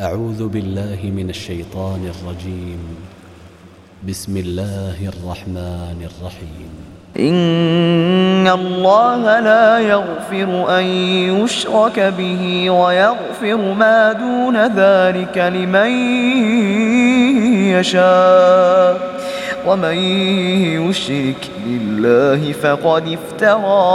أعوذ بالله من الشيطان الرجيم. بسم الله الرحمن الرحيم. إن الله لا يغفر أن يشرك به ويغفر ما دون ذلك لمن يشاء. ومن يشرك بالله فقد افترى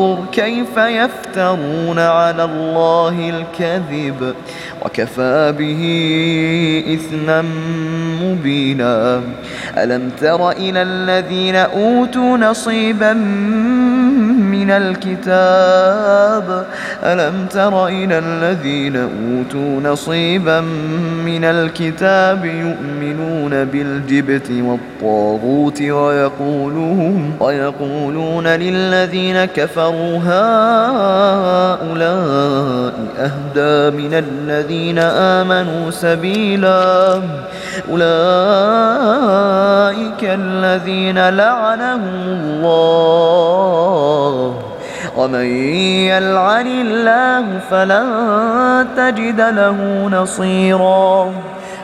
كيف يفترون على الله الكذب وكفى به إثما مبينا. ألم تر إلى الذين أوتوا نصيبا من الكتاب؟ ألم تر إلى الذين أوتوا نصيبا من الكتاب يؤمنون بالجبت والطاغوت ويقولون, ويقولون للذين كفروا هؤلاء أهدى من الذين آمنوا سبيلا. أولئك الذين لعنهم الله. ومن يلعن الله فلن تجد له نصيرا.